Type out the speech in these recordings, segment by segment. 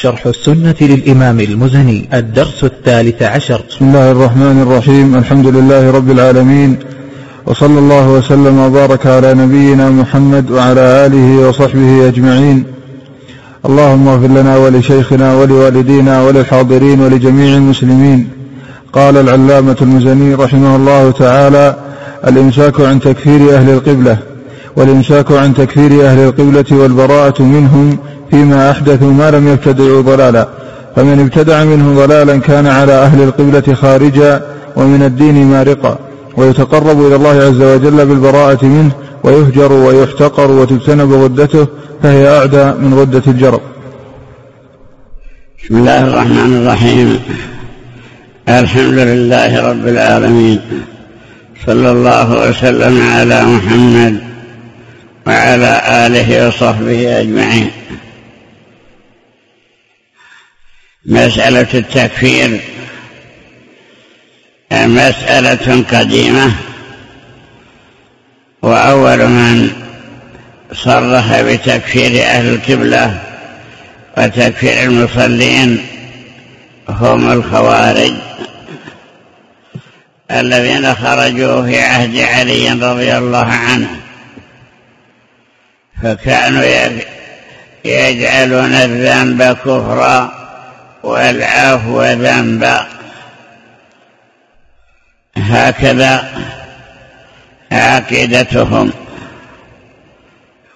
شرح السنة للإمام المزني الدرس الثالث عشر. بسم الله الرحمن الرحيم الحمد لله رب العالمين وصلى الله وسلم وبارك على نبينا محمد وعلى آله وصحبه أجمعين. اللهم اغفر لنا ولشيخنا ولوالدينا وللحاضرين ولجميع المسلمين. قال العلامة المزني رحمه الله تعالى الإمساك عن تكفير أهل القبلة. والإمساك عن تكفير أهل القبلة والبراءة منهم فيما أحدثوا ما لم يبتدعوا ضلالا. فمن ابتدع منهم ضلالا كان على أهل القبلة خارجا ومن الدين مارقا. ويتقرب إلى الله عز وجل بالبراءة منه ويهجر ويحتقر وتجتنب غدته فهي أعدى من غدة الجرب. بسم الله الرحمن الرحيم. الحمد لله رب العالمين. صلى الله وسلم على محمد وعلى آله وصحبه أجمعين. مسألة التكفير. مسألة قديمة. وأول من صرح بتكفير أهل الكبلة وتكفير المصلين هم الخوارج الذين خرجوا في عهد علي رضي الله عنه. فكانوا يجعلون الذنب كفرا والعفو ذنبا. هكذا عقيدتهم.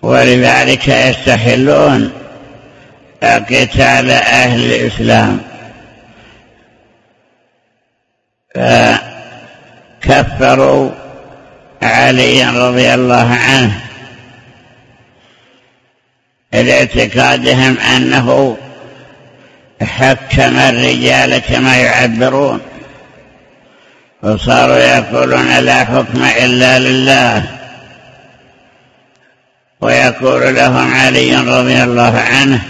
ولذلك يستحلون قتال أهل الإسلام. فكفروا عليا رضي الله عنه. لاعتقادهم أنه حكم الرجال كما يعبرون وصاروا يقولون لا حكم إلا لله. ويقول لهم علي رضي الله عنه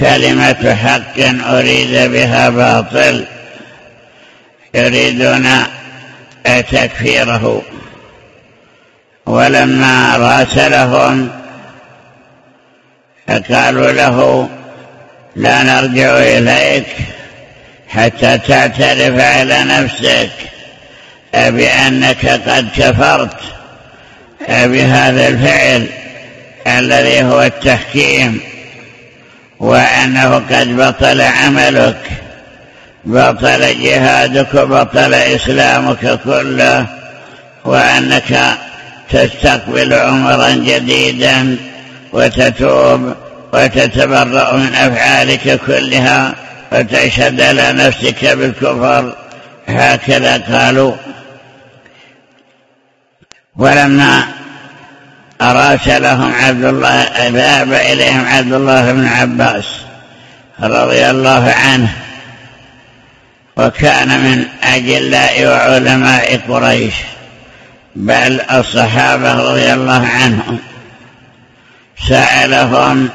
كلمة حق أريد بها باطل يريدون تكفيره. ولما راسلهم فقالوا له لا نرجع إليك حتى تعترف على نفسك. بأنك قد كفرت بهذا الفعل الذي هو التحكيم وأنه قد بطل عملك بطل جهادك وبطل إسلامك كله وأنك تستقبل عمرا جديدا وتتوب وتتبرأ من أفعالك كلها وتشهد على نفسك بالكفر. هكذا قالوا. ولما أراسلهم عبد الله ذهب إليهم عبد الله بن عباس رضي الله عنه وكان من أجلاء وعلماء قريش بل الصحابة رضي الله عنهم. سألهم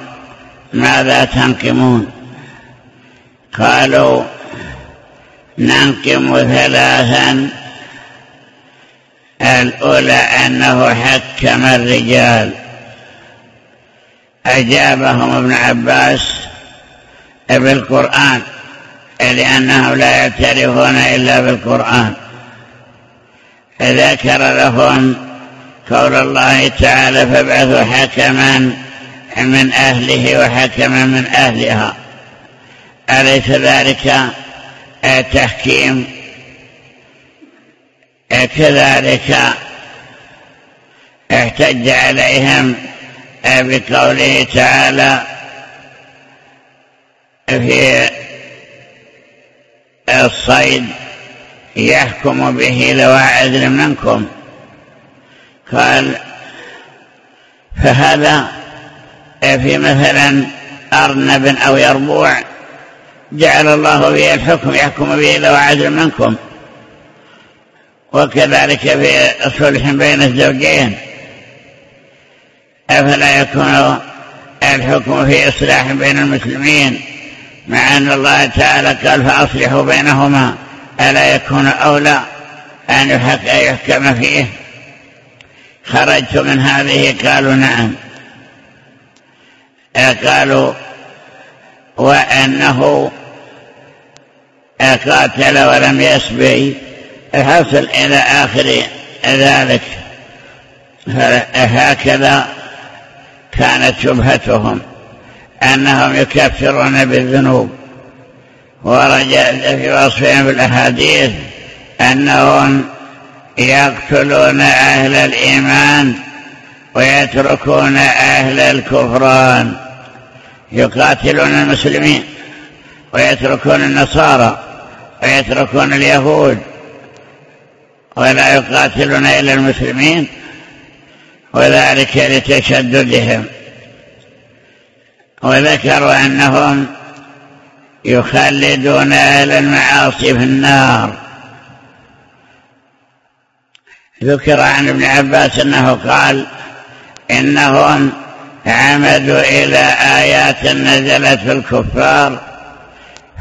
ماذا تنقمون؟ قالوا ننقم ثلاثا. الأولى أنه حكم الرجال. أجابهم ابن عباس بالقرآن لأنهم لا يعترفون إلا بالقرآن. ذكر لهم قول الله تعالى فابعثوا حكما من أهله وحكما من أهلها. أليس ذلك تحكيم كذلك احتج عليهم بقوله تعالى في الصيد يحكم به لو عدل منكم. قال فهذا في مثلا أرنب أو يربوع جعل الله به الحكم يحكم به لو عدل منكم وكذلك في صلح بين الزوجين أفلا يكون الحكم في إصلاح بين المسلمين مع أن الله تعالى قال فأصلحوا بينهما ألا يكون أولى أن يحكم فيه؟ خرجت من هذه؟ قالوا نعم. قالوا وأنه قاتل ولم يسبي حصل إلى آخر ذلك. هكذا كانت شبهتهم أنهم يكفرون بالذنوب. ورجع في وصفهم بالأحاديث أنهم يقتلون أهل الإيمان ويتركون أهل الكفران. يقاتلون المسلمين ويتركون النصارى ويتركون اليهود. ولا يقاتلون إلا المسلمين وذلك لتشددهم. وذكروا أنهم يخلدون أهل المعاصي في النار. ذكر عن ابن عباس أنه قال إنهم عمدوا إلى آيات نزلت في الكفار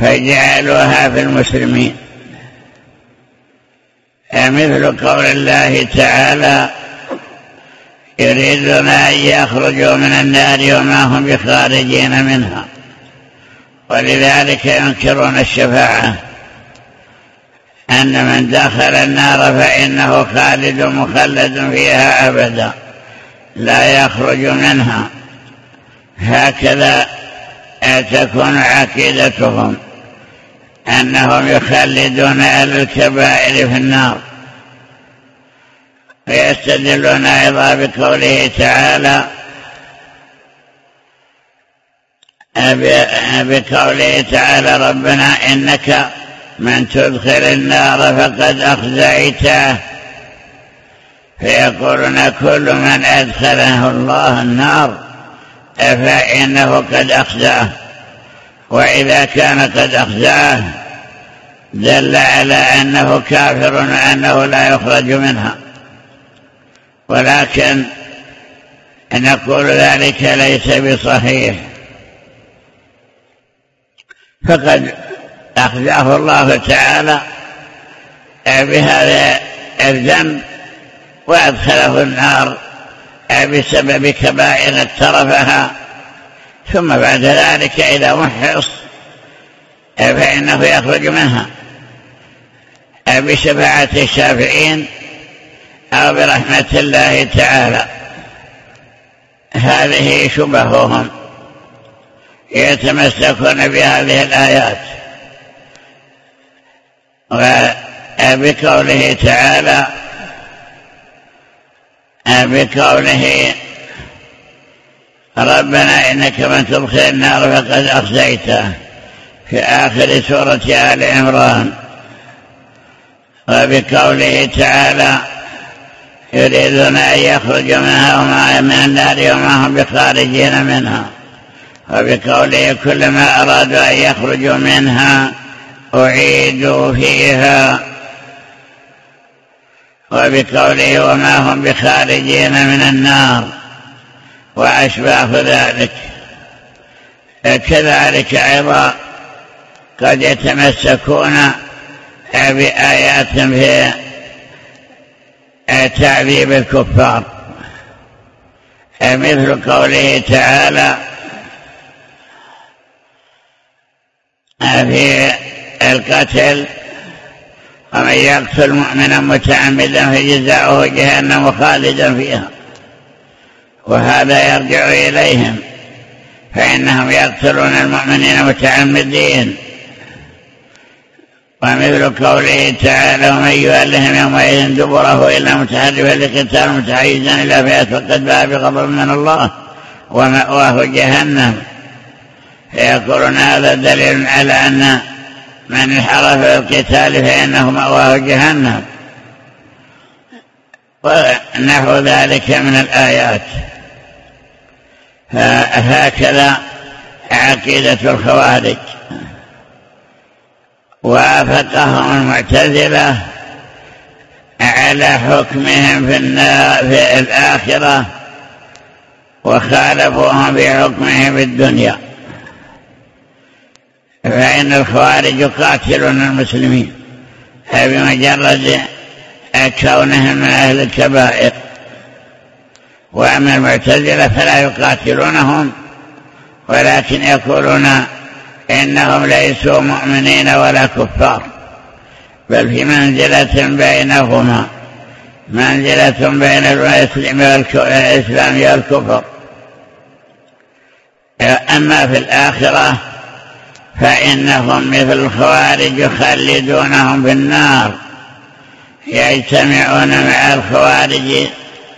فجعلوها في المسلمين. مثل قول الله تعالى يريدون أن يخرجوا من النار وما هم بخارجين منها ولذلك ينكرون الشفاعة. أن من دخل النار فإنه خالد مخلد فيها أبدا. لا يخرج منها. هكذا تكون عقيدتهم أنهم يخلدون أهل الكبائر في النار. ويستدلون أيضا بقوله تعالى بقوله تعالى ربنا إنك من تدخل النار فقد أخزيته. فيقولون كل من أدخله الله النار فإنه قد أخزاه؟ وإذا كان قد أخزاه دل على أنه كافر وأنه لا يخرج منها. ولكن نقول ذلك ليس بصحيح. فقد أخزاه الله تعالى بهذا الذنب وأدخله النار بسبب كبائر اقترفها. ثم بعد ذلك إذا محص فإنه يخرج منها بشفاعة الشافعين أو برحمة الله تعالى. هذه شبههم يتمسكون بهذه الآيات. وبقوله تعالى بقوله ربنا إنك من تدخل النار فقد أخزيته في آخر سورة آل عمران. وبقوله تعالى يريدون أن يخرجوا منها وما من النار وما هم بخارجين منها. وبقوله كلما أرادوا أن يخرجوا منها أعيدوا فيها. وبقوله وما هم بخارجين من النار. وأشباه ذلك. كذلك أيضا قد يتمسكون بآيات في تعذيب الكفار. مثل قوله تعالى في القتل. ومن يقتل مؤمنا متعمدا فجزاؤه جهنم خالدا فيها. وهذا يرجع إليهم. فإنهم يقتلون المؤمنين متعمدين. ومثل قوله تعالى ومن يؤلهم يومئذ دبره إلا متحرفا لقتال متحيزا إلى فئة فقد باء بغضب من الله ومأواه جهنم. فيقولون هذا دليل على أن من انحرف القتال فإنه مأواه جهنم. ونحو ذلك من الآيات. هكذا عقيدة الخوارج. وافقهم المعتزلة على حكمهم في, في الآخرة وخالفوهم في حكمهم في الدنيا. فإن الخوارج يقاتلون المسلمين. بمجرد كونهم من أهل الكبائر. وأما المعتزلة فلا يقاتلونهم ولكن يقولون إنهم ليسوا مؤمنين ولا كفار. بل في منزلة بينهما منزلة بين الإسلام والكفر. أما في الآخرة فإنهم مثل الخوارج يخلدونهم في النار. يجتمعون مع الخوارج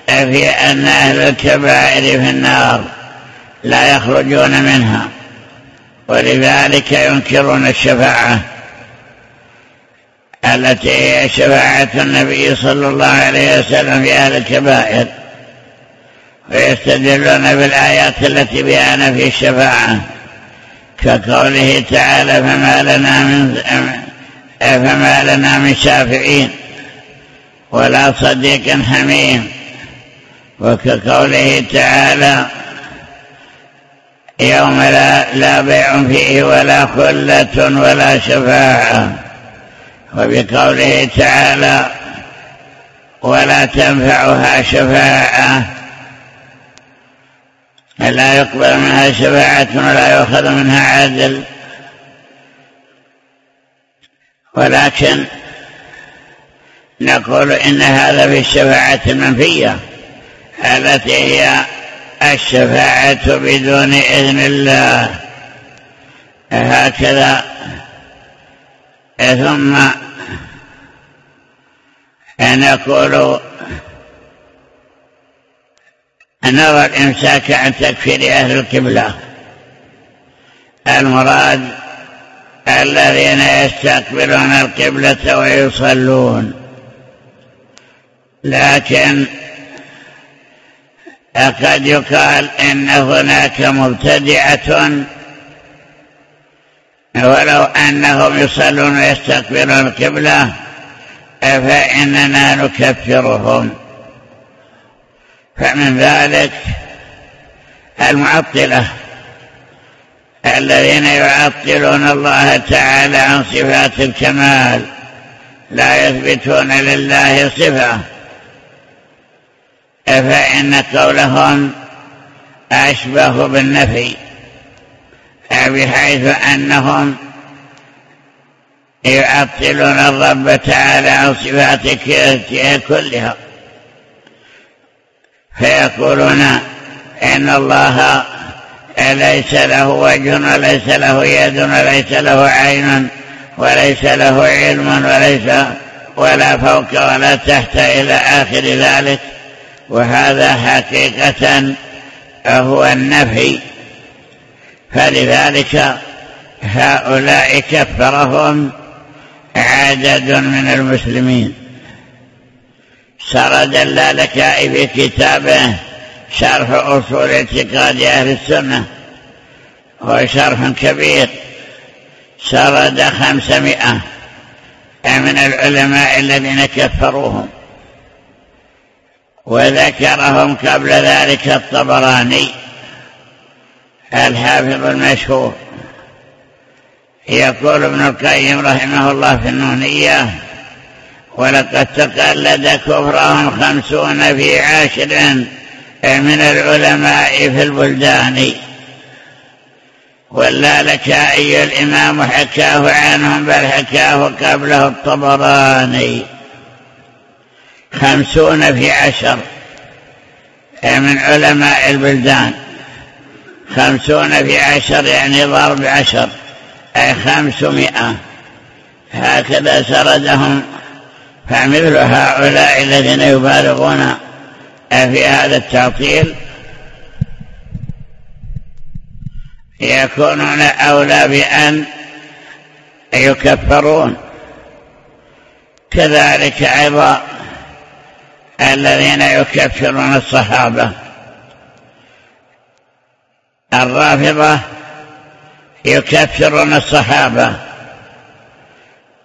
في أن أهل الكبائر في النار لا يخرجون منها ولذلك ينكرون الشفاعة التي هي شفاعة النبي صلى الله عليه وسلم في أهل الكبائر ويستدلون بالآيات التي بها في الشفاعة. كقوله تعالى فما لنا من فما لنا من شافعين ولا صديق حميم. وكقوله تعالى يوم لا, لا بيع فيه ولا خلة ولا شفاعة. وبقوله تعالى ولا تنفعها شفاعة. لا يقبل منها شفاعة ولا يؤخذ منها عدل. ولكن نقول إن هذا في الشفاعة المنفية التي هي الشفاعة بدون إذن الله. هكذا. ثم نقول نرى الإمساك عن تكفير أهل القبلة. المراد الذين يستقبلون القبلة ويصلون. لكن قد يقال إن هناك مبتدعة ولو أنهم يصلون ويستقبلون القبلة فإننا نكفرهم. فمن ذلك المعطلة الذين يعطلون الله تعالى عن صفات الكمال لا يثبتون لله صفة. فإن قولهم أشبه بالنفي بحيث أنهم يعطلون الرب تعالى عن صفاته كلها. فيقولون إن الله ليس له وجه وليس له يد وليس له عين وليس له علم وليس ولا فوق ولا تحت إلى آخر ذلك. وهذا حقيقة هو النفي. فلذلك هؤلاء كفرهم عدد من المسلمين. سرد اللالكائي في كتابه شرح أصول اعتقاد أهل السنة هو شرح كبير سرد خمسمائة من العلماء الذين كفروهم وذكرهم قبل ذلك الطبراني الحافظ المشهور يقول ابن القيم رحمه الله في النونية ولقد تقلد كفرهم خمسون في عشر من العلماء في البلدان. واللالكائي الإمام حكاه عنهم بل حكاه قبله الطبراني. خمسون في عشر من علماء البلدان. خمسون في عشر يعني ضرب عشر أي خمسمائة. هكذا سردهم فمثل هؤلاء الذين يبالغون في هذا التعطيل. يكونون أولى بأن يكفرون. كذلك أيضا الذين يكفرون الصحابة. الرافضة يكفرون الصحابة.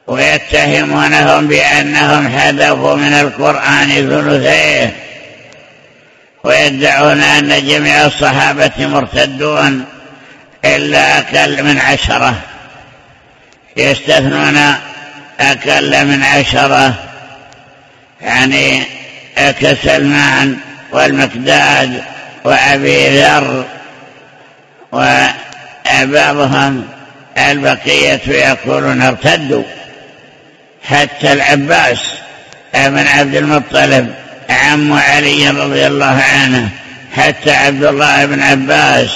ويتهمونهم بأنهم حذفوا من القرآن ثلثيه ويدعون أن جميع الصحابة مرتدون إلا أقل من عشرة. يستثنون أقل من عشرة. يعني كسلمان والمقداد وأبي ذر وبعضهم البقية يقولون ارتدوا. حتى العباس بن عبد المطلب عم علي رضي الله عنه حتى عبد الله بن عباس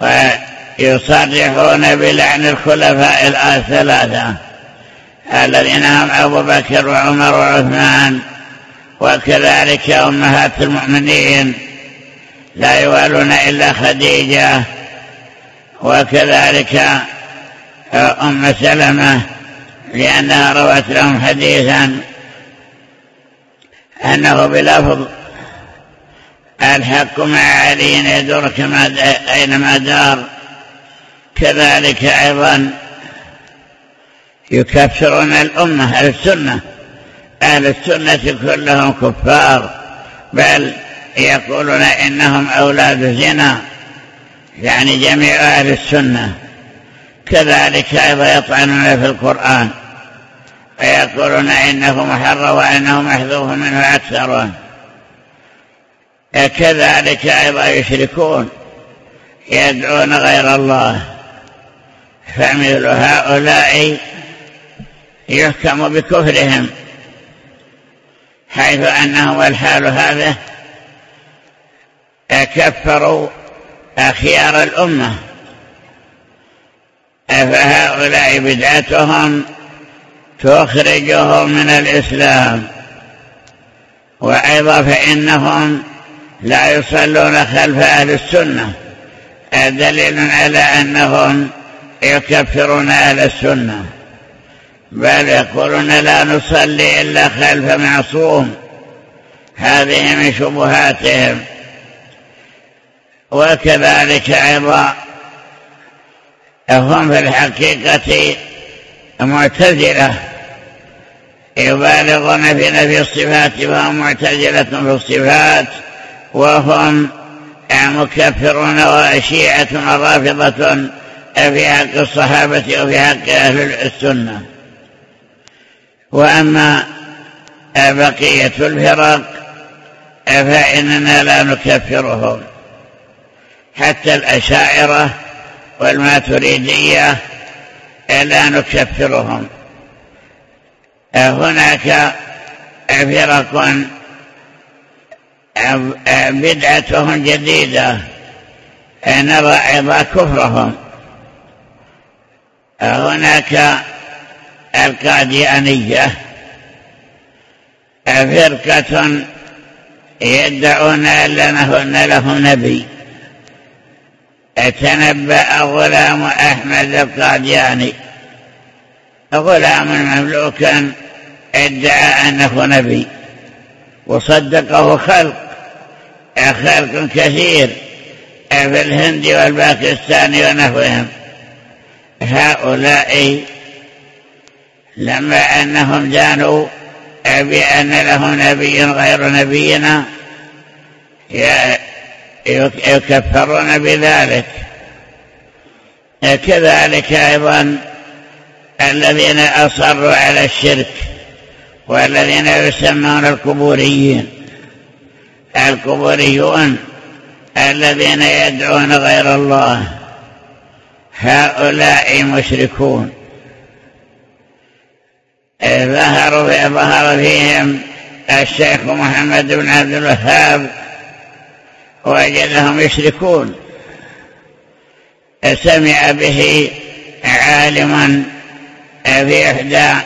ويصرحون بلعن الخلفاء الثلاثة الذين هم أبو بكر وعمر وعثمان وكذلك أمهات المؤمنين لا يوالون إلا خديجة وكذلك أم سلمة لأنها روت لهم حديثا أنه بلفظ ألحق مع علي يدرك أينما دار. كذلك أيضا يكفرون الأمة أهل السنة. أهل السنة كلهم كفار بل يقولون إنهم أولاد زنا يعني جميع أهل السنة. كذلك أيضا يطعنون في القرآن. ويقولون إنه محرم وإنه محذوف منه أكثرون. كذلك أيضا يشركون يدعون غير الله. فمثل هؤلاء يحكم بكفرهم حيث أنهم الحال هذا كفروا أخيار الأمة. فهؤلاء بدعتهم تخرجهم من الإسلام. وأيضا فإنهم لا يصلون خلف أهل السنة. دليل على أنهم يكفرون أهل السنة. بل يقولون لا نصلي إلا خلف معصوم. هذه من شبهاتهم. وكذلك أيضا هم في الحقيقة معتزلة. يبالغون في نفي الصفات فهم معتزلة في الصفات وهم مكفرون وشيعة رافضة في حق الصحابة وفي حق أهل السنة. وأما بقية الفرق فإننا لا نكفرهم. حتى الأشاعرة والماتريدية لا نكفرهم. هناك فرق بدعتهم جديدة نرى أيضا كفرهم. هناك القاديانية فرقة يدعون أن لهم نبي. تنبأ غلام أحمد القادياني. غلام مملوكا ادعى أنه نبي وصدقه خلق. خلق كثير. في الهند والباكستان ونحوهم. هؤلاء لما أنهم جانوا بأن لهم نبي غير نبينا يكفرون بذلك. كذلك أيضا الذين أصروا على الشرك. والذين يسمون القبوريين القبوريون الذين يدعون غير الله. هؤلاء مشركون. ظهروا ظهر فيهم الشيخ محمد بن عبد الوهاب. وجدهم يشركون. سمع به عالما في إحدى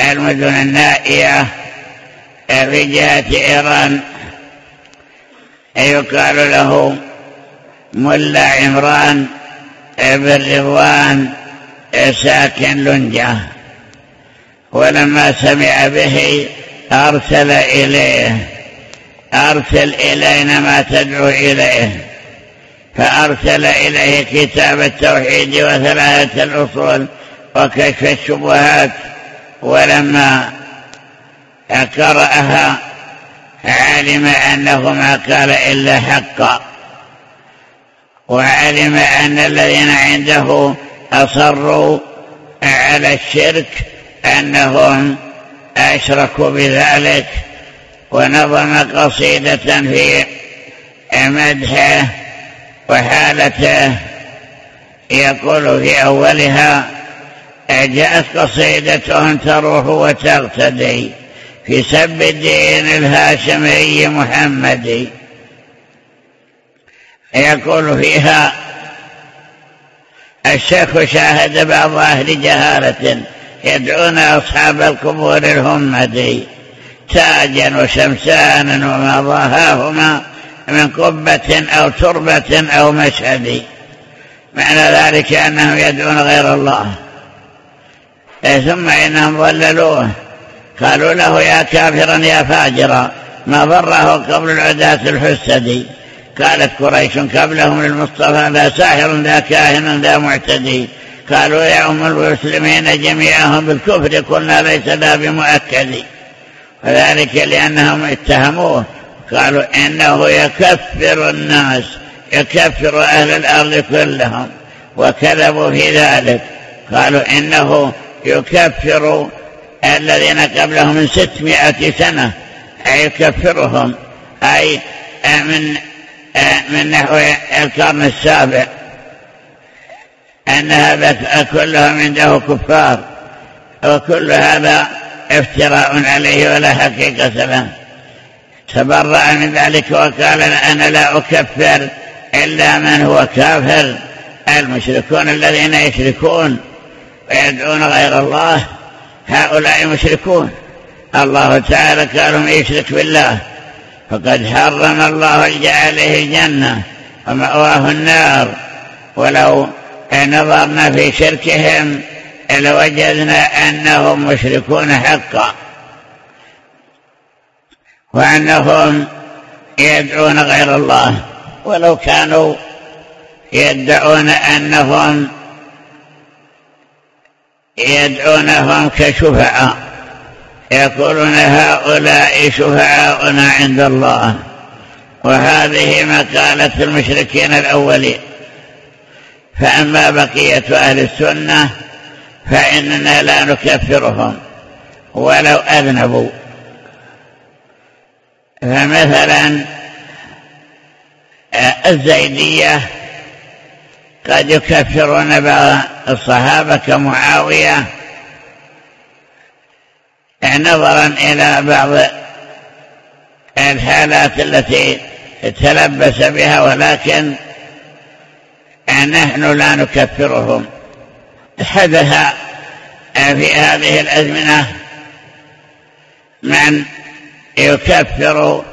المدن النائية في جهة إيران. يقال له ملا عمران بن رضوان ساكن لنجة. ولما سمع به أرسل إليه أرسل إلينا ما تدعو إليه. فأرسل إليه كتاب التوحيد وثلاثة الأصول وكشف الشبهات. ولما قرأها علم أنه ما قال إلا حقا. وعلم أن الذين عنده أصروا على الشرك أنهم أشركوا بذلك ونظم قصيدة في مدحه وحالته يقول في أولها جاءت قصيدة تروح وتغتدي في سب الدين الهاشمي محمدي يقول فيها الشيخ شاهد بعض أهل جهالة يدعون أصحاب القبور الهمدي تاجا وشمسانا وما ضاهاهما من قبة أو تربة أو مشهد. معنى ذلك أنهم يدعون غير الله. ثم إنهم ضللوه قالوا له يا كافرا يا فاجرا ما ضره قبل العداة الحسدي قالت قريش قبلهم للمصطفى لا ساحر لا كاهن لا معتدي. قالوا يا أم المسلمين جميعهم بالكفر قلنا ليس لا بمؤكد. وذلك لأنهم اتهموه. قالوا إنه يكفر الناس يكفر أهل الأرض كلهم وكذبوا في ذلك. قالوا إنه يكفر الذين قبلهم من ستمائة سنة. أي يكفرهم. أي من من نحو القرن السابع. أن هذا كلهم عنده كفار. وكل هذا افتراء عليه ولا حقيقة له. تبرأ من ذلك وقال أنا لا أكفر إلا من هو كافر. المشركون الذين يشركون. ويدعون غير الله. هؤلاء مشركون. الله تعالى من يشرك بالله. فقد حرم الله عليه الجنة ومأواه النار. ولو نظرنا في شركهم لوجدنا أنهم مشركون حقا. وأنهم يدعون غير الله. ولو كانوا يدعون أنهم يدعونهم كشفعاء. يقولون هؤلاء شفعاؤنا عند الله. وهذه مقالة المشركين الأولين. فأما بقية أهل السنة فإننا لا نكفرهم ولو أذنبوا. فمثلا الزيدية قد يكفرون بعض الصحابة كمعاوية. نظرا إلى بعض الحالات التي تلبس بها ولكن نحن لا نكفرهم. حدث في هذه الأزمنة من يكفر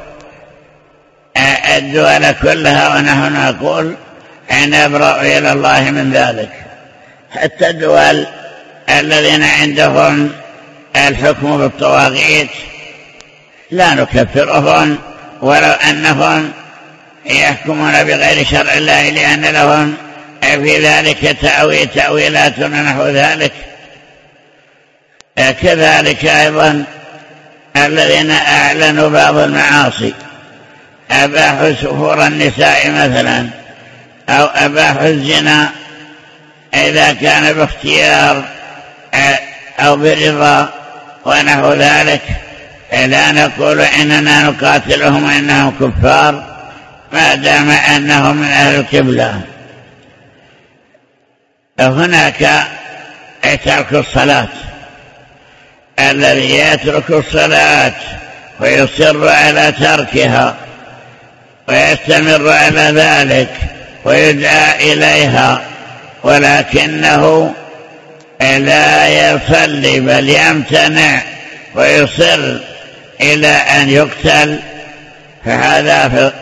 الدول كلها ونحن نقول نبرأ إلى الله من ذلك. حتى الدول الذين عندهم الحكم بالطواغيت لا نكفرهم ولو أنهم يحكمون بغير شرع الله لأن لهم في ذلك تأويل تأويلات نحو ذلك. كذلك أيضا الذين أعلنوا بعض المعاصي. أباحوا سفور النساء مثلا. أو أباحوا الزنا إذا كان باختيار أو برضا ونحو ذلك. لا نقول إننا نقاتلهم وإنهم كفار ما دام أنهم من أهل القبلة. هناك ترك الصلاة. الذي يترك الصلاة ويصر على تركها ويستمر على ذلك. ويدعى إليها ولكنه لا يصلي بل يمتنع ويصر إلى أن يقتل. فهذا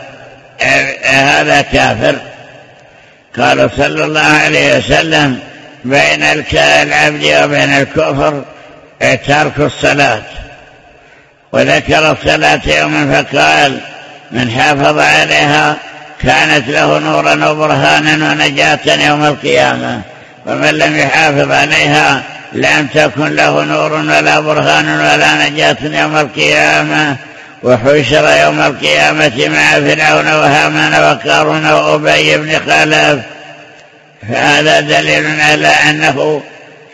هذا كافر. قال صلى الله عليه وسلم بين العبد وبين الكفر ترك الصلاة. وذكر الصلاة يوما فقال من حافظ عليها كانت له نورا وبرهانا ونجاة يوم القيامة ومن لم يحافظ عليها لم تكن له نور ولا برهان ولا نجاة يوم القيامة. وحشر يوم القيامة مع فرعون وهامان وقارون وأبي بن خلف. فهذا دليل على أنه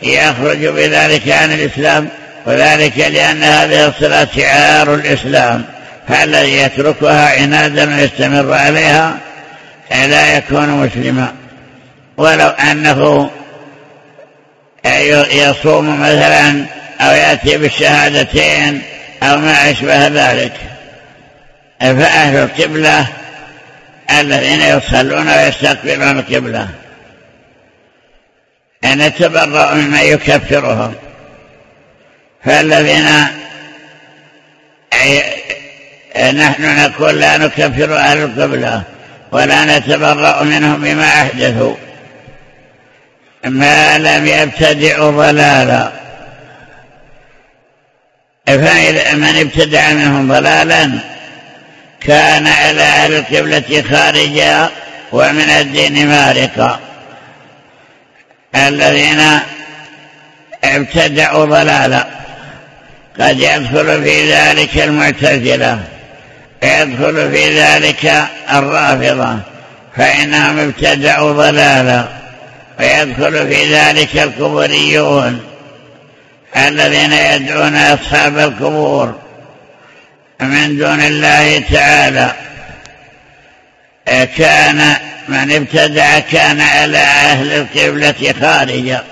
يخرج بذلك عن الإسلام وذلك لأن هذه الصلاة شعار الإسلام. فالذي يتركها عنادا ويستمر عليها؟ لا يكون مسلما. ولو أنه يصوم مثلا أو يأتي بالشهادتين أو ما أشبه ذلك. فأهل القبلة الذين يصلون ويستقبلون القبلة نتبرأ مما يكفرهم. فالذين نحن نقول لا نكفر أهل القبلة ولا نتبرأ منهم بما أحدثوا. ما لم يبتدعوا ضلالا. فإذا من ابتدع منهم ضلالا كان على أهل القبلة خارجا ومن الدين مارقا. الذين ابتدعوا ضلالا. قد يدخل في ذلك المعتزلة. يدخل في ذلك الرافضة فانهم ابتدعوا ضلالا. ويدخل في ذلك القبوريون الذين يدعون أصحاب القبور من دون الله تعالى. كان من ابتدع كان على أهل القبلة خارجا.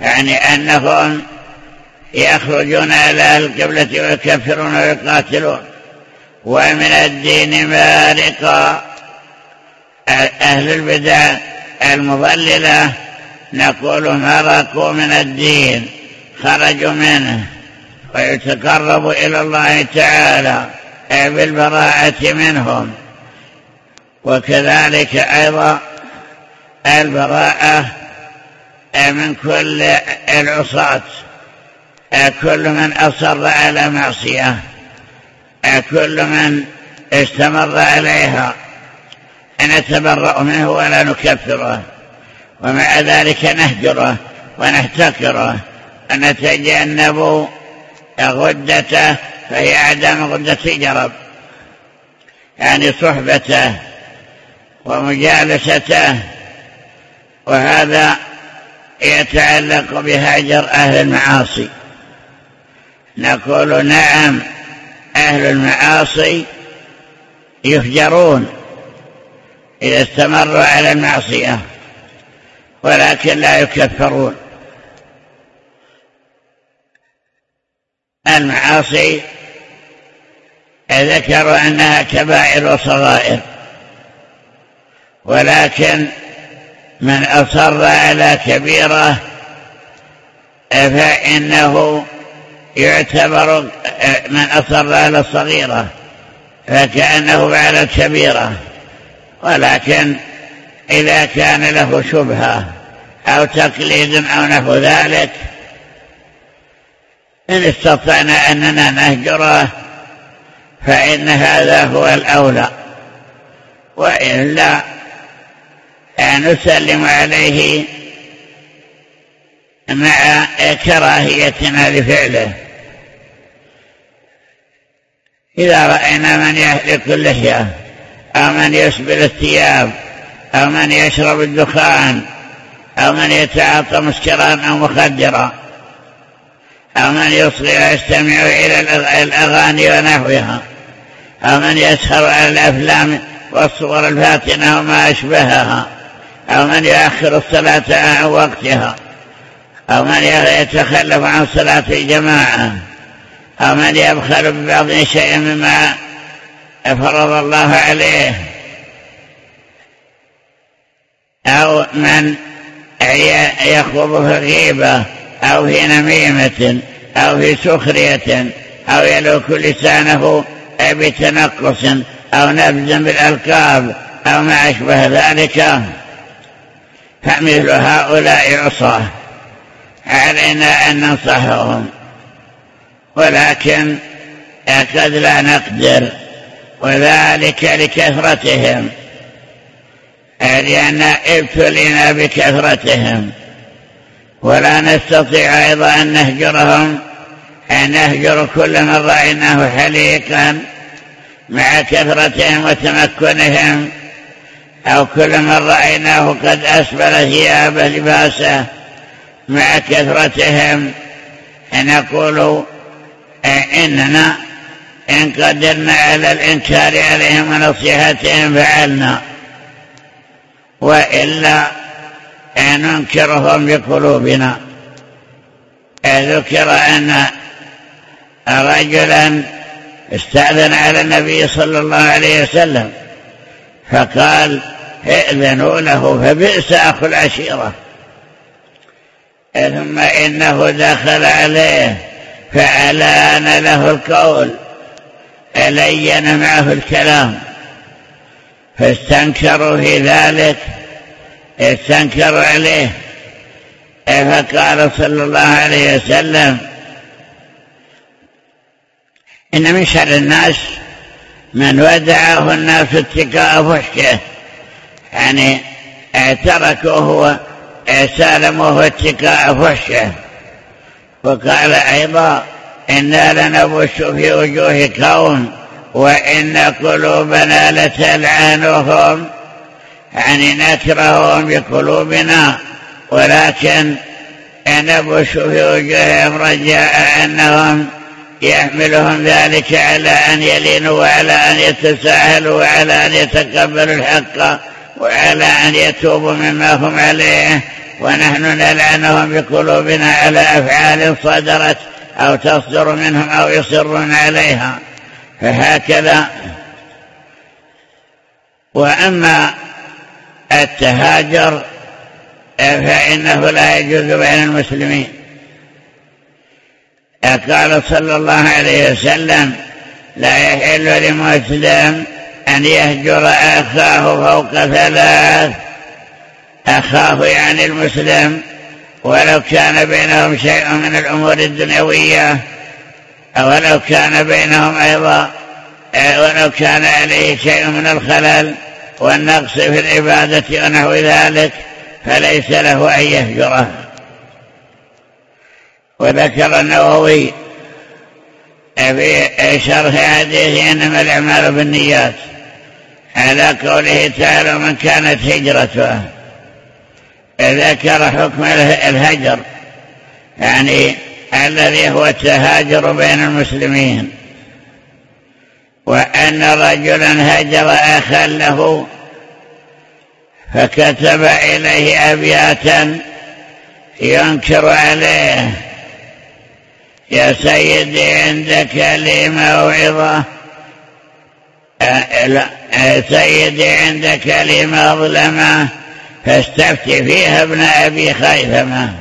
يعني أنهم يخرجون على أهل القبلة ويكفرون ويقاتلون. ومن الدين مارقا أهل البدع المضللة نقول مرقوا من الدين خرجوا منه ويتقرب إلى الله تعالى بالبراءة منهم. وكذلك أيضا البراءة من كل العصاة كل من أصر على معصية. كل من استمر عليها. نتبرأ منه ولا نكفره. ومع ذلك نهجره ونحتكره ونتجنب غدته فهي عدم غدة جرب. يعني صحبته ومجالسته. وهذا يتعلق بهجر أهل المعاصي. نقول نعم أهل المعاصي يهجرون إذا استمروا على المعصية ولكن لا يكفرون. المعاصي ذكروا أنها كبائر وصغائر ولكن من أصر على كبيرة فإنه يعتبر من أصر على الصغيرة فكأنه على الكبيرة ولكن إذا كان له شبهة أو تقليد أو نحو ذلك إن استطعنا أننا نهجره فإن هذا هو الأولى. وإلا نسلم عليه مع كراهيتنا لفعله. إذا رأينا من يحلق اللحية أو من يسبل الثياب أو من يشرب الدخان أو من يتعاطى مسكرا أو مخدرا أو من يصغي ويستمع إلى الأغاني ونحوها أو من يسهر على الأفلام والصور الفاتنة وما أشبهها أو من يؤخر الصلاة عن وقتها أو من يتخلف عن صلاة الجماعة. أو من يبخل ببعض شيء مما فرض الله عليه. أو من يخوض في الغيبة أو في نميمة أو في سخرية أو يلوك لسانه بتنقص أو نبذ بالألقاب أو ما أشبه ذلك. فمثل هؤلاء عصاة علينا أن ننصحهم. ولكن قد لا نقدر وذلك لكثرتهم. لأن ابتلينا بكثرتهم. ولا نستطيع أيضا أن نهجرهم أن نهجر كل من رأيناه حليقا مع كثرتهم وتمكنهم أو كل من رأيناه قد أسبل ثيابه لباسه مع كثرتهم. نقول إننا إن قدرنا على الإنكار عليهم ونصيحتهم فعلنا. وإلا ننكرهم بقلوبنا. ذكر أن رجلا استأذن على النبي صلى الله عليه وسلم فقال ائذنوا له فبئس أخو العشيرة. ثم إنه دخل عليه فألان له القول. ألين معه الكلام. فاستنكروا في ذلك. استنكروا عليه. فقال صلى الله عليه وسلم إن من شر الناس من ودعه الناس اتقاء فحشه. يعني تركوه سالموه اتقاء فحشه. وقال أيضا إنا لنبش في وجوه قوم وإن قلوبنا لتلعنهم يعني نكرههم بقلوبنا ولكن نبش في وجوههم رجاء أنهم يحملهم ذلك على أن يلينوا وعلى أن يتساهلوا وعلى أن يتقبلوا الحق وعلى أن يتوبوا مما هم عليه ونحن نلعنهم بقلوبنا على أفعال صدرت أو تصدر منهم أو يصرون عليها. فهكذا. وأما التهاجر فإنه لا يجوز بين المسلمين. قال صلى الله عليه وسلم لا يحل لمسلم أن يهجر أخاه فوق ثلاث أخاه يعني المسلم ولو كان بينهم شيء من الأمور الدنيوية ولو كان بينهم أيضا ولو كان عليه شيء من الخلل والنقص في العبادة ونحو ذلك فليس له أن يهجره. وذكر النووي في شرح حديث إنما الأعمال بالنيات على قوله تعالى من كانت هجرته ذكر حكم الهجر يعني الذي هو التهاجر بين المسلمين وأن رجلا هجر أخا له فكتب إليه أبياتا ينكر عليه يا سيدي عندك لي موعظة. سيدي عندك لي مظلمة. فاستفتي فيها ابن أبي خيثمة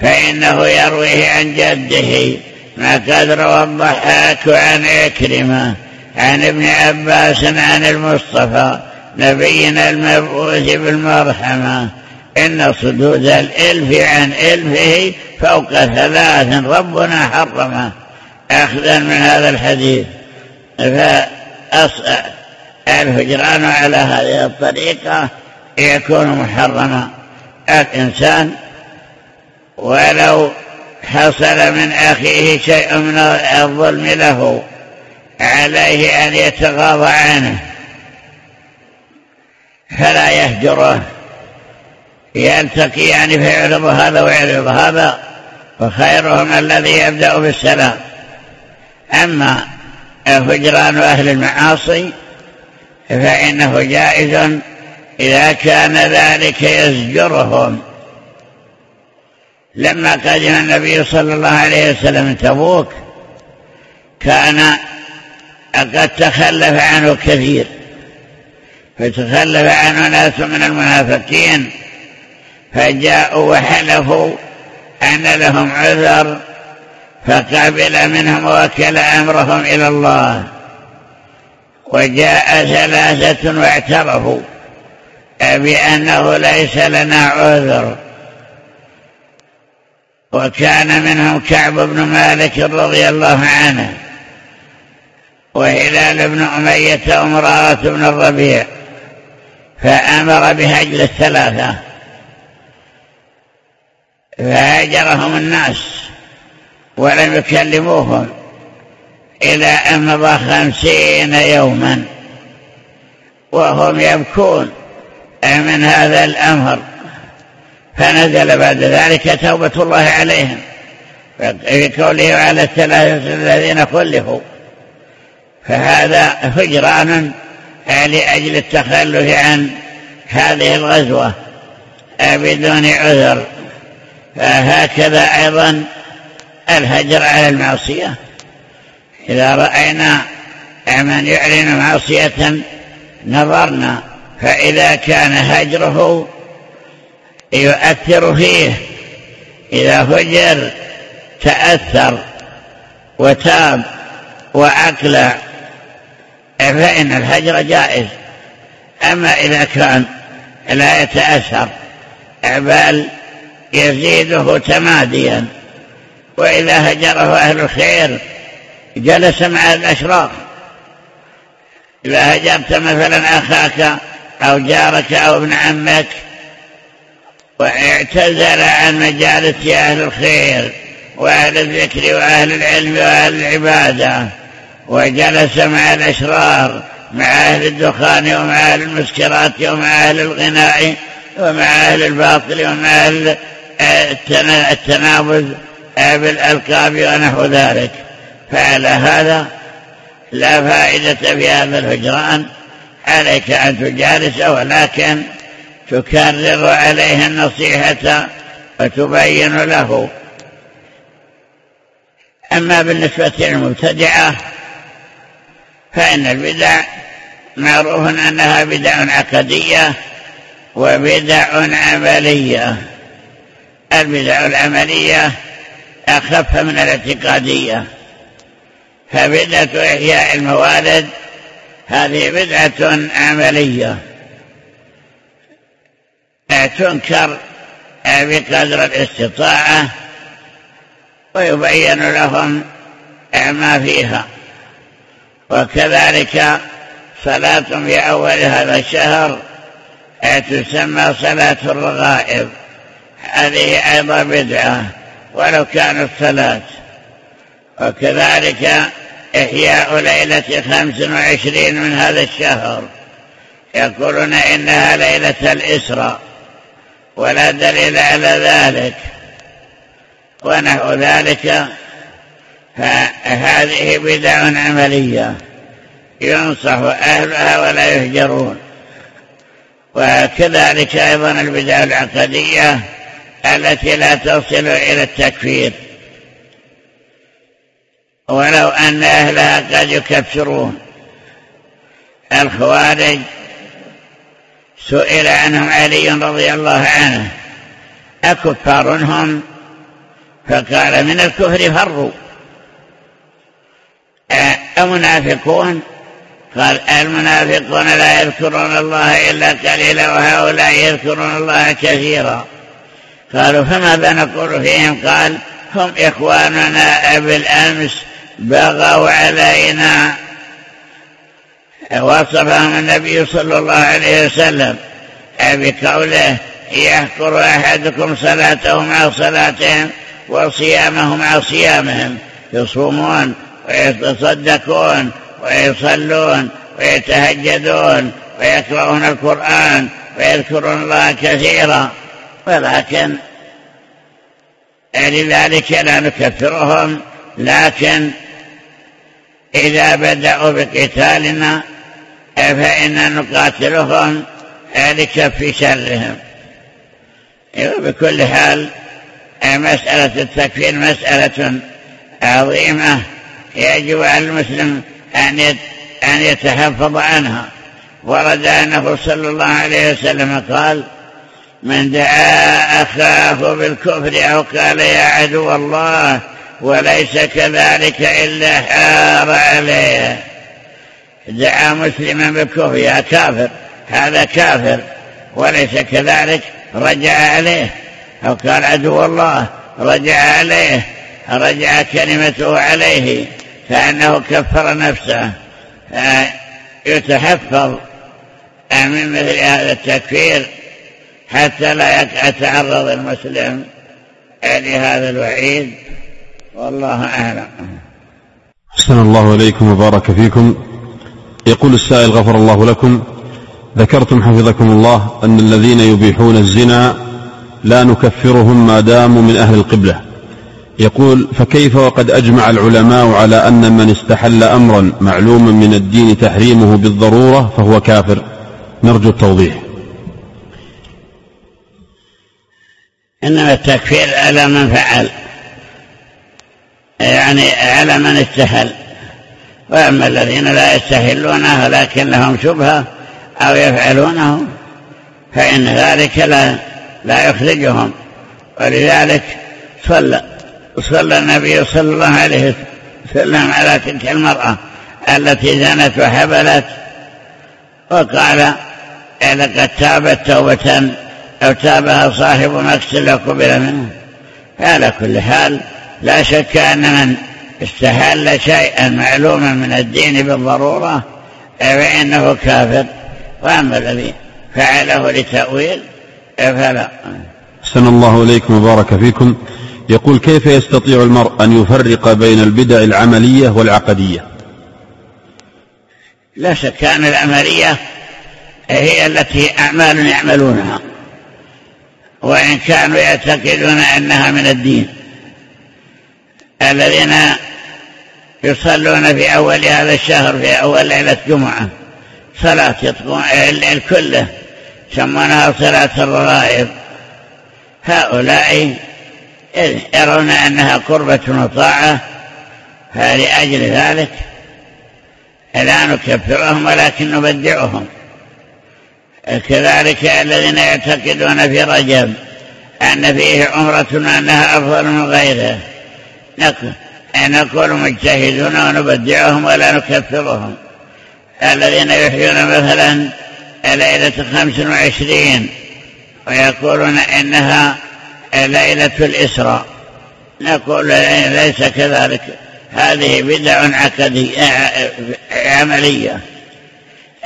فإنه يرويه عن جده ما قد روى الضحاك عن عكرمة عن ابن عباس عن المصطفى نبينا المبعوث بالمرحمة. إن صدود الإلف عن إلفه فوق ثلاث ربنا حرمه. أخذا من هذا الحديث. فالهجران على هذه الطريقة يكون محرما. الإنسان ولو حصل من أخيه شيء من الظلم له عليه أن يتغاضى عنه. فلا يهجره يلتقيان يعني فيعرض هذا ويعرض هذا وخيرهم الذي يبدأ بالسلام. أما هجران أهل المعاصي فإنه جائز إذا كان ذلك يزجرهم. لما قدم النبي صلى الله عليه وسلم تبوك كان قد تخلف عنه كثير. فتخلف عنه ناس من المنافقين فجاءوا وحلفوا أن لهم عذر فقبل منهم وكل أمرهم إلى الله. وجاء ثلاثة واعترفوا. بأنه ليس لنا عذر. وكان منهم كعب بن مالك رضي الله عنه وهلال بن أمية ومرارة بن الربيع فأمر بهجر الثلاثة. فهجرهم الناس ولم يكلموهم إلى أن مضى خمسين يوما وهم يبكون. من هذا الأمر؟ فنزل بعد ذلك توبة الله عليهم. في قوله على الثلاثة الذين خلفوا. فهذا هجران لأجل التخلف عن هذه الغزوة. بدون عذر. فهكذا أيضا الهجر على المعصية. إذا رأينا من يعلن معصية نظرنا فإذا كان هجره يؤثر فيه. إذا هجر تأثر وتاب وأقلع فإن الهجر جائز. أما إذا كان لا يتأثر بل يزيده تماديا. وإذا هجره أهل الخير جلس مع الأشرار. إذا هجرت مثلا أخاك أو جارك أو ابن عمك واعتزل عن مجالس أهل الخير وأهل الذكر وأهل العلم وأهل العبادة وجلس مع الأشرار مع أهل الدخان ومع أهل المسكرات ومع أهل الغناء ومع أهل الباطل ومع أهل التنابذ بالألقاب ونحو ذلك. فعلى هذا لا فائدة في هذا الهجران. عليك أن تجالس ولكن تكرر عليه النصيحة وتبين له. أما بالنسبة للمبتدعة فإن البدع معروف أنها بدع عقدية وبدع عملية. البدع العملية أخف من الاعتقادية. فبدعة إحياء الموالد هذه بدعة عملية. تنكر بقدر الاستطاعة ويبين لهم ما فيها. وكذلك صلاة في أول هذا الشهر تسمى صلاة الرغائب. هذه أيضا بدعة ولو كانت صلاة. وكذلك إحياء ليلة خمس وعشرين من هذا الشهر. يقولون إنها ليلة الإسراء. ولا دليل على ذلك. ونحو ذلك فهذه بدع عملية. ينصح أهلها ولا يهجرون. وكذلك أيضا البدع العقدية التي لا تصل إلى التكفير. ولو أن أهلها قد يكفرون. الخوارج سئل عنهم علي رضي الله عنه أكفار هم فقال من الكفر فروا. أمنافقون؟ قال المنافقون لا يذكرون الله إلا قليلا وهؤلاء يذكرون الله كثيرا. قالوا فماذا نقول فيهم؟ قال هم إخواننا بالأمس بغوا علينا. وصفهم النبي صلى الله عليه وسلم بقوله يحقر أحدكم صلاته مع صلاتهم وصيامه مع صيامهم. يصومون ويتصدقون ويصلون ويتهجدون ويقرؤون القرآن ويذكرون الله كثيرا. ولكن لذلك لا نكفرهم لكن إذا بدأوا بقتالنا فإن نقاتلهم؟ لكف شرهم. بكل حال مسألة التكفير مسألة عظيمة. يجب على المسلم أن يتحفظ عنها. ورد أنه صلى الله عليه وسلم قال من دعا أخاه بالكفر أو قال يا عدو الله وليس كذلك إلا حار عليه. دعا مسلما بالكفر يا كافر هذا كافر. وليس كذلك رجع عليه. أو قال عدو الله رجع عليه. رجع كلمته عليه كأنه كفر نفسه. يتحفظ من مثل هذا التكفير حتى لا يتعرض المسلم لهذا الوعيد. والله أعلم. أحسن الله إليكم وبارك فيكم. يقول السائل غفر الله لكم. ذكرتم حفظكم الله أن الذين يبيحون الزنا لا نكفرهم ما داموا من أهل القبلة. يقول فكيف وقد أجمع العلماء على أن من استحل أمرا معلوما من الدين تحريمه بالضرورة فهو كافر؟ نرجو التوضيح. إنما التكفير على من فعل. يعني على من استهل وأما الذين لا يستهلونه لكن لهم شبهة أو يفعلونه فإن ذلك لا, لا يخرجهم. ولذلك صلى صلى النبي صلى الله عليه وسلم على تلك المرأة التي زنت وحبلت وقال لقد تابت توبة أو تابها صاحب مكس قبل منه. على كل حال لا شك أن من استحل شيئا معلوما من الدين بالضرورة فإنه كافر. وأما الذي فعله لتأويل فلا. أحسن الله إليكم وبارك فيكم. يقول كيف يستطيع المرء أن يفرق بين البدع العملية والعقدية؟ لا شك أن العملية هي التي أعمال يعملونها وإن كانوا يعتقدون أنها من الدين. الذين يصلون في أول هذا الشهر في أول ليلة جمعة. صلاة يطقون الليل كله يسمونها صلاة الرغائب. هؤلاء يرون أنها قربة وطاعة فلأجل ذلك. لا نكفرهم ولكن نبدعهم. كذلك الذين يعتقدون في رجب أن فيه عمرة أنها أفضل من غيره. نقول مجتهدون ونبدعهم ولا نكفرهم الذين يحيون مثلا ليلة خمس وعشرين ويقولون إنها ليلة الإسراء. نقول ليس كذلك. هذه بدع عقدية عملية.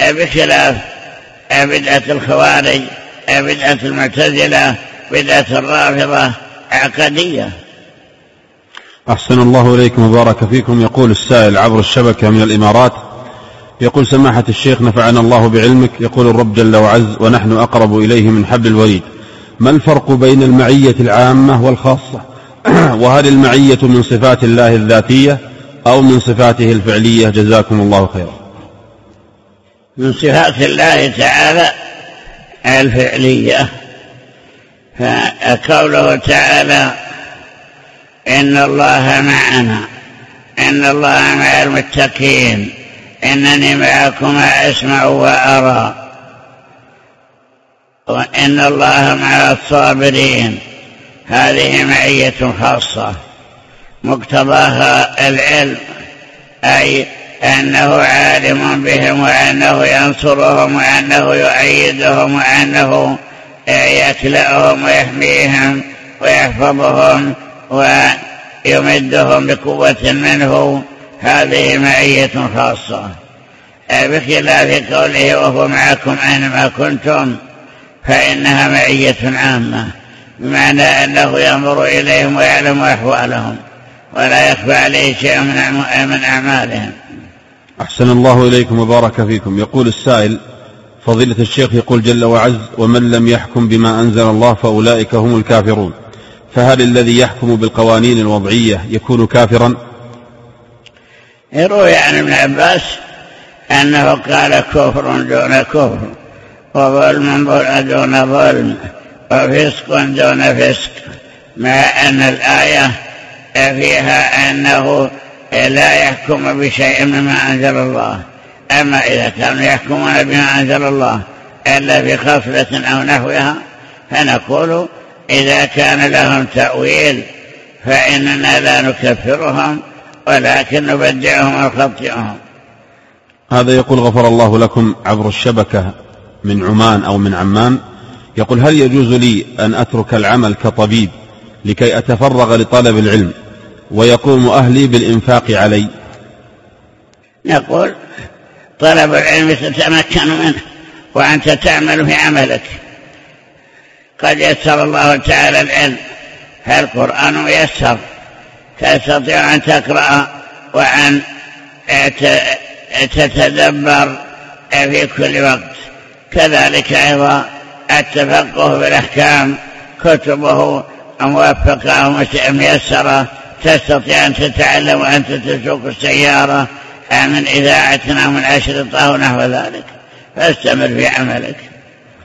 بخلاف بدعة الخوارج بدعة المعتزلة بدعة الرافضة عقدية. أحسن الله إليكم وبارك فيكم. يقول السائل عبر الشبكة من الإمارات يقول سماحة الشيخ نفعنا الله بعلمك. يقول الرب جل وعز ونحن أقرب إليه من حبل الوريد. ما الفرق بين المعية العامة والخاصة؟ وهل المعية من صفات الله الذاتية أو من صفاته الفعلية؟ جزاكم الله خيرا. من صفات الله تعالى الفعلية فقوله تعالى إن الله معنا. إن الله مع المتقين. إنني معكما أسمع وأرى. وإن الله مع الصابرين. هذه معية خاصة. مقتضاها العلم. أي أنه عالم بهم وأنه ينصرهم وأنه يؤيدهم وأنه يكلأهم ويحميهم ويحفظهم. ويمدهم بقوة منه. هذه معية خاصة. بخلاف قوله وهو معكم أينما كنتم فإنها معية عامة بمعنى أنه ينظر إليهم ويعلم أحوالهم ولا يخفى عليه شيء من أعمالهم. أحسن الله إليكم وبارك فيكم. يقول السائل فضيلة الشيخ يقول جل وعز ومن لم يحكم بما أنزل الله فأولئك هم الكافرون. فهل الذي يحكم بالقوانين الوضعية يكون كافرا؟ يروي عن ابن عباس أنه قال كفر دون كفر وظلم دون ظلم وفسق دون فسق مع أن الآية فيها أنه لا يحكم بشيء مما أنزل الله. أما إذا كانوا يحكمون بما أنزل الله إلا في خصلة أو نحوها فنقول إذا كان لهم تأويل فإننا لا نكفرهم ولكن نبدعهم ونخطئهم هذا يقول غفر الله لكم عبر الشبكة من عمان أو من عمان. يقول هل يجوز لي أن أترك العمل كطبيب لكي أتفرغ لطلب العلم ويقوم أهلي بالإنفاق علي؟ نقول طلب العلم تتمكن منه وأنت تعمل في عملك. قد يسر الله تعالى العلم. فالقرآن ميسر؟ تستطيع أن تقرأ وأن تتدبر في كل وقت. كذلك أيضا التفقه بالأحكام كتبه موفقة وميسرة تستطيع أن تتعلم وأنت تسوق السيارة. من إذاعة أو من أشرطة أو نحو ذلك. فاستمر في عملك.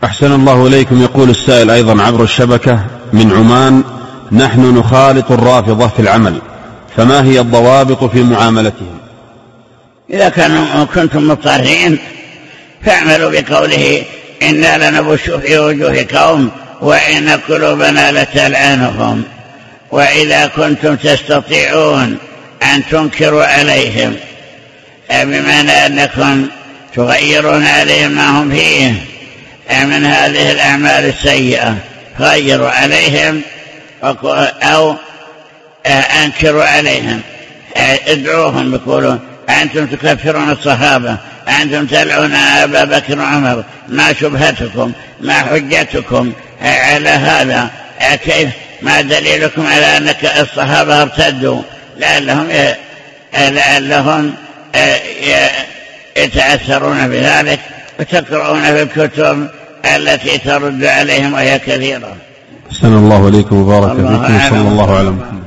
أحسن الله إليكم. يقول السائل أيضا عبر الشبكة من عمان نحن نخالط الرافضة في العمل فما هي الضوابط في معاملتهم؟ إذا كانوا كنتم مضطرين فاعملوا بقوله إنا لنبش في وجوه قوم وإن قلوبنا لتلعنهم. وإذا كنتم تستطيعون أن تنكروا عليهم بمعنى أنكم تغيرون عليهم ما هم فيه. من هذه الأعمال السيئة غيروا عليهم أو أنكروا عليهم. ادعوهم يقولون أنتم تكفرون الصحابة أنتم تلعون أبا بكر وعمر ما شبهتكم ما حجتكم على هذا. كيف؟ ما دليلكم على أن الصحابة ارتدوا؟ لعلهم لعلهم يتأثرون بذلك. وتقرؤون في الكتب التي ترد عليهم وهي كثيرة. أحسن الله إليكم وبارك فيكم صلى الله على محمد.